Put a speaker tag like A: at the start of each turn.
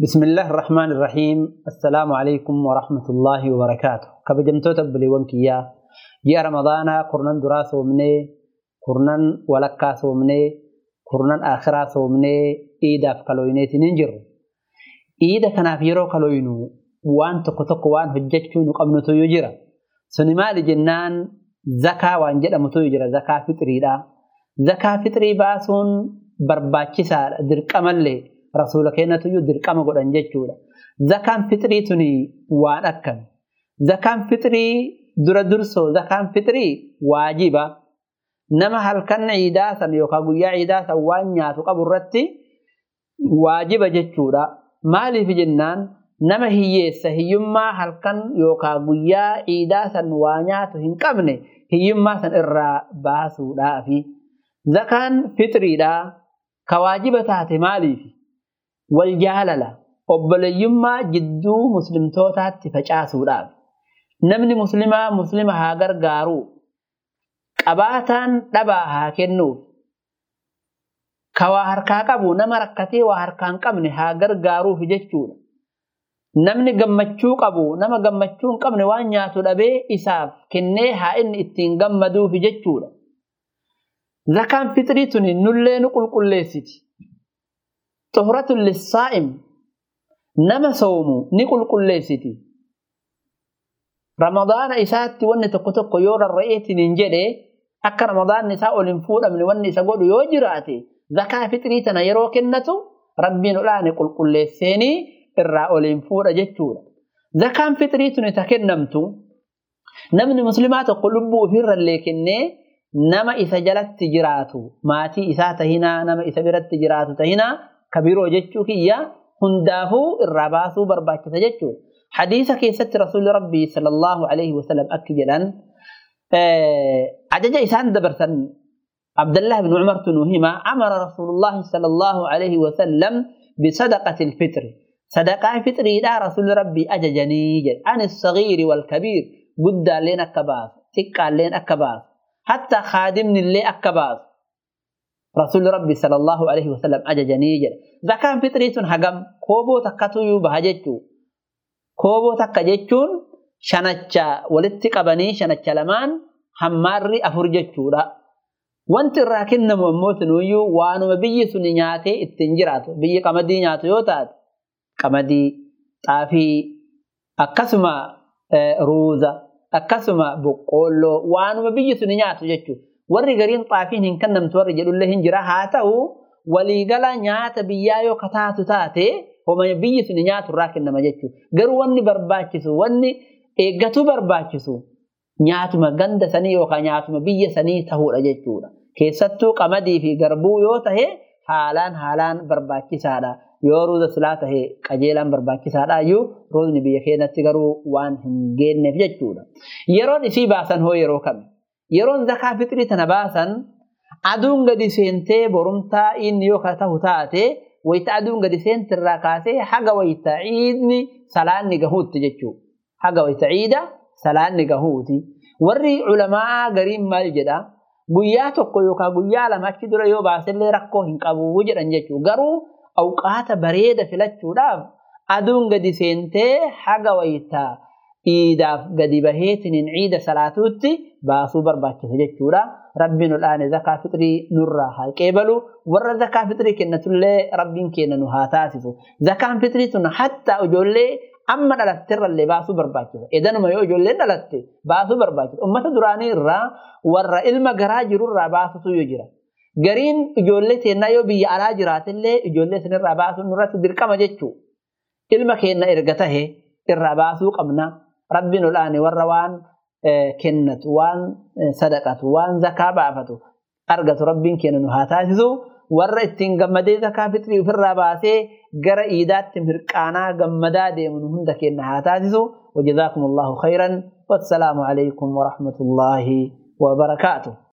A: بسم الله الرحمن الرحيم السلام عليكم ورحمة الله وبركاته كبجمتو تبلي وانكيا جاء رمضان قرنان دراسة ومني قرنان ولكا ومني قرنان آخرة ومني إيدا فكالوينيتي ننجر إيدا كان في كالوينو وان تقو وان هججتو نقبنتو يجرى سنمال جنان زكاة وان جدا متو يجرى زكاة فطري دا زكاة فطري باسون برباچسا درقمالي rasuula keenyatu dirqama godhan jechuudha. Zakaan fixrii tuni waan akkam. Zakaan fixrii dura dursoo zakaan fixrii waajiba. Nama halkan ciidaa san yookaan guyyaa ciidaa san waan nyaatu qabu irratti waajiba jechuudha. Maaliif jennaan nama hiyyeessa hiyyummaa halkan yookaan guyyaa ciidaa san waa nyaatu hin qabne hiyyummaa san irraa baasuudhaafi. Zakaan fixriidhaa ka waajiba taate maaliif? Wal jaalala obboleeyyummaa jidduu muslimtootaatti facaasuudhaaf namni muslimaa muslima haa gargaaru qabaataan dhabaa haa kennuuf ka waa harkaa qabu nama rakkatee waa harkaa hin qabne haa gargaaruuf jechuudha. Namni gammachuu qabu nama gammachuu hin qabne waan nyaatu dhabee isaaf kennee haa inni ittiin gammaduuf jechuudha. Zakaan fixrii tuni nullee nu qulqulleessiti. طهرة للصائم. نما صومو. نقول كل ليستي رمضان إسات وني تكو تكو يورا الرئيت ننجدي. أكا رمضان نساء الانفود من وني سقود يوجراتي. زكاة فطري تنا يرو كنتو. ربي نلان قل كل ليسيني الرأو الانفود جتولا زكاة فطري تنا تكنمتو. نمني مسلمات قلبو فر لكني. نما إسا جلت جراتو ماتي إسا تهنا نما إسا برت جراتو تهنا. كبيرو جتشو كيا هندافو الرباسو برباكة جتشو حديث كيست رسول ربي صلى الله عليه وسلم أكجلا آه عجج إسان دبرسن عبد الله بن عمر تنوهما أمر رسول الله صلى الله عليه وسلم بصدقة الفطر صدقة الفطر إلى رسول ربي أججني جل عن الصغير والكبير قد لين أكباس تكا لين أكباس حتى خادم اللي أكباس رسول ربي صلى الله عليه وسلم أججني جل زكاة فطري تن هجم كوبو تكتو يبهجتو كوبو تكجتون شنچا ولتي قبني شنچا لمان هماري أفرجتو لا وانت الراكن نموت نويو وانو بيي سني نياتي اتنجراتو بيي قمدي نياتو يوتات قمدي طافي أكسما روزا أكسما بقولو وانو بيي سني نياتو جتو warri gariin xaafiin hin kennamtu warri jedhullee hin jira haa ta'u waliigala nyaata biyyaa yoo kataatu taate homa biyyi sun nyaatu irraa kennama jechuudha. Garuu wanni barbaachisu wanni eeggatuu barbaachisu nyaatuma ganda sanii yookaan nyaatuma biyya sanii ta'uudha jechuudha. Keessattuu qamadii fi garbuu yoo tahe haalaan haalaan barbaachisaadha. Yoo ruuza silaa tahe qajeelaan barbaachisaadha iyyuu ruuzni biyya keenyatti garuu waan hin geenneef jechuudha. Yeroon isii baasan hoo yeroo kami? Yeroon zakaa fixrii tana baasan aduun gadi seentee borumtaa inni yoo ta'u taate wayita aduun gadi seentirraa kaasee haga wayita ciidni salaanni gahuutti jechuudha. Haga wayita ciida salaanni gahuuti. Warri culamaa gariin maal jedha guyyaa tokko yookaan guyyaa lama achi dura yoo baasellee rakkoo hin qabu jedhan jechuudha. Garuu awqaata bareeda filachuudhaaf aduun gadi seentee haga wayitaa iidaaf gadi baheetiin ciida salaatuutti baasuu barbaachisa jechuudha. Rabbiin ol'aane zakaa fixrii nurraa haa qeebalu. Warra zakaa fixrii kennatullee rabbiin keenya nu haa taasisu. Zakaan fixrii tun hatta ijoollee amma dhalatteerrallee baasuu barbaachisa. Edanuma yoo ijoolleen dhalatte baasuu barbaachisa. Uummata duraanii irraa warra ilma garaa jirurraa baasutu yoo jira. Gariin ijoollee teennaa yoo biyya alaa jiraatillee ijoollee sanirraa baasuun nurratti dirqama jechuudha. Ilma keenya erga tahe irraa baasuu qabna. ربنا الآن والروان آه، كنت وان آه، صدقة وان زكاة بعفته أرغت ربنا كننو هاتاجزو ورئتين قمدة زكاة فتري وفر راباسي قرأ إيدات تمركانا قمدة ديمن هندك إن هاتاجزو وجزاكم الله خيرا والسلام عليكم ورحمة الله وبركاته.